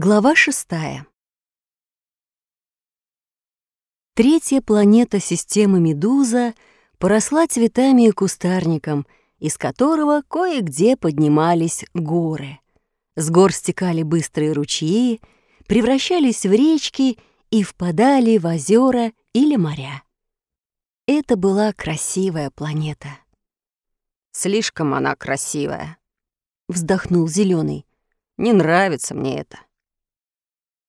Глава шестая. Третья планета системы Медуза поросла цветами и кустарником, из которого кое-где поднимались горы. С гор стекали быстрые ручьи, превращались в речки и впадали в озера или моря. Это была красивая планета. «Слишком она красивая», — вздохнул Зеленый. «Не нравится мне это».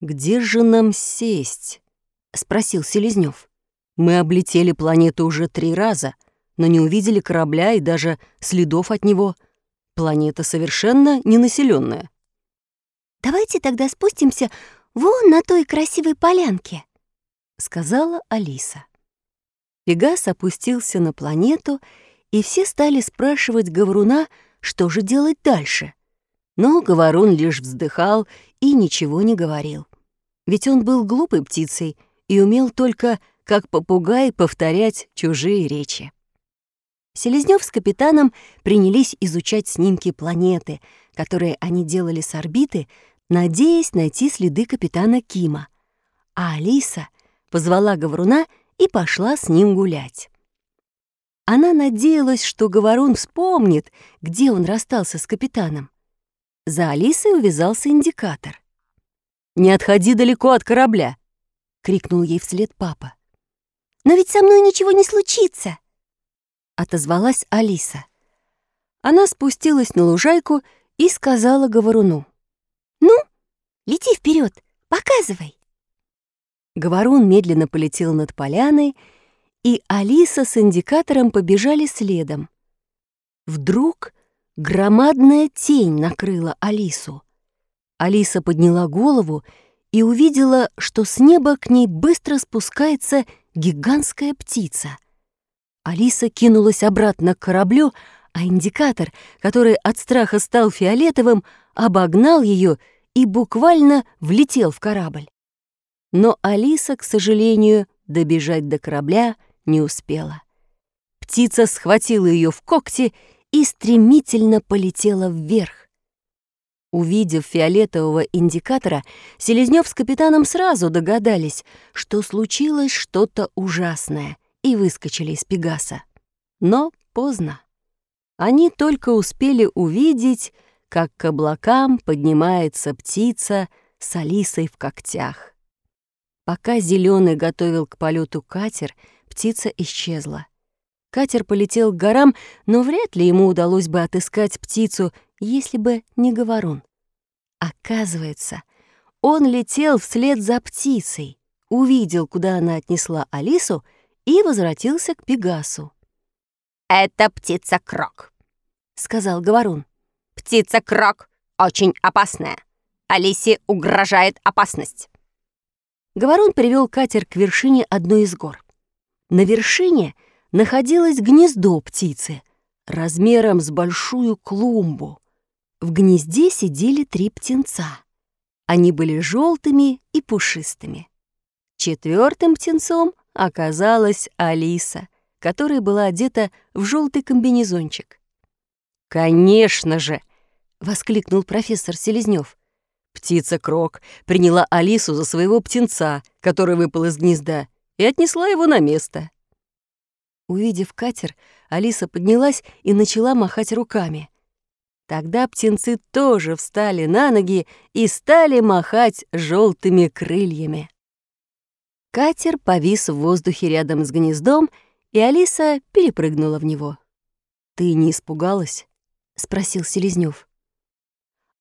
«Где же нам сесть?» — спросил Селезнёв. «Мы облетели планету уже три раза, но не увидели корабля и даже следов от него. Планета совершенно ненаселенная. «Давайте тогда спустимся вон на той красивой полянке», — сказала Алиса. Пегас опустился на планету, и все стали спрашивать Говоруна, что же делать дальше. Но Говорун лишь вздыхал и ничего не говорил ведь он был глупой птицей и умел только, как попугай, повторять чужие речи. Селезнёв с капитаном принялись изучать снимки планеты, которые они делали с орбиты, надеясь найти следы капитана Кима. А Алиса позвала Говоруна и пошла с ним гулять. Она надеялась, что Говорун вспомнит, где он расстался с капитаном. За Алисой увязался индикатор. Не отходи далеко от корабля!» — крикнул ей вслед папа. «Но ведь со мной ничего не случится!» — отозвалась Алиса. Она спустилась на лужайку и сказала Говоруну. «Ну, лети вперед, показывай!» Говорун медленно полетел над поляной, и Алиса с индикатором побежали следом. Вдруг громадная тень накрыла Алису. Алиса подняла голову и увидела, что с неба к ней быстро спускается гигантская птица. Алиса кинулась обратно к кораблю, а индикатор, который от страха стал фиолетовым, обогнал ее и буквально влетел в корабль. Но Алиса, к сожалению, добежать до корабля не успела. Птица схватила ее в когти и стремительно полетела вверх. Увидев фиолетового индикатора, Селезнёв с капитаном сразу догадались, что случилось что-то ужасное, и выскочили из Пегаса. Но поздно. Они только успели увидеть, как к облакам поднимается птица с Алисой в когтях. Пока Зеленый готовил к полету катер, птица исчезла. Катер полетел к горам, но вряд ли ему удалось бы отыскать птицу, если бы не говорун. Оказывается, он летел вслед за птицей, увидел, куда она отнесла Алису, и возвратился к Пегасу. «Это птица-крок», — сказал Говорун. «Птица-крок очень опасная. Алисе угрожает опасность». Говорун привел катер к вершине одной из гор. На вершине находилось гнездо птицы размером с большую клумбу. В гнезде сидели три птенца. Они были желтыми и пушистыми. Четвертым птенцом оказалась Алиса, которая была одета в желтый комбинезончик. «Конечно же!» — воскликнул профессор Селезнёв. Птица Крок приняла Алису за своего птенца, который выпал из гнезда, и отнесла его на место. Увидев катер, Алиса поднялась и начала махать руками. Тогда птенцы тоже встали на ноги и стали махать желтыми крыльями. Катер повис в воздухе рядом с гнездом, и Алиса перепрыгнула в него. «Ты не испугалась?» — спросил Селезнёв.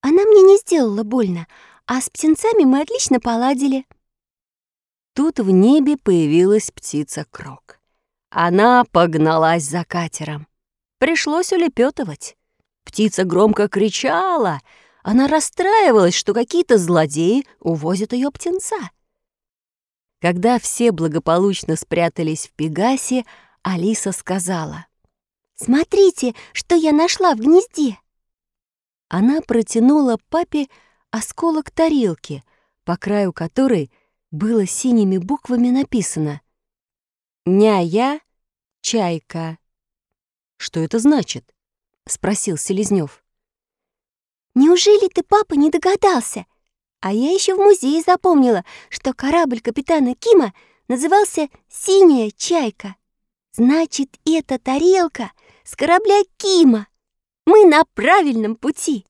«Она мне не сделала больно, а с птенцами мы отлично поладили». Тут в небе появилась птица Крок. Она погналась за катером. Пришлось улепетывать. Птица громко кричала. Она расстраивалась, что какие-то злодеи увозят ее птенца. Когда все благополучно спрятались в Пегасе, Алиса сказала. «Смотрите, что я нашла в гнезде!» Она протянула папе осколок тарелки, по краю которой было синими буквами написано «Ня-я, чайка». Что это значит? — спросил Селезнёв. «Неужели ты, папа, не догадался?» А я еще в музее запомнила, что корабль капитана Кима назывался «Синяя чайка». Значит, эта тарелка с корабля Кима. Мы на правильном пути.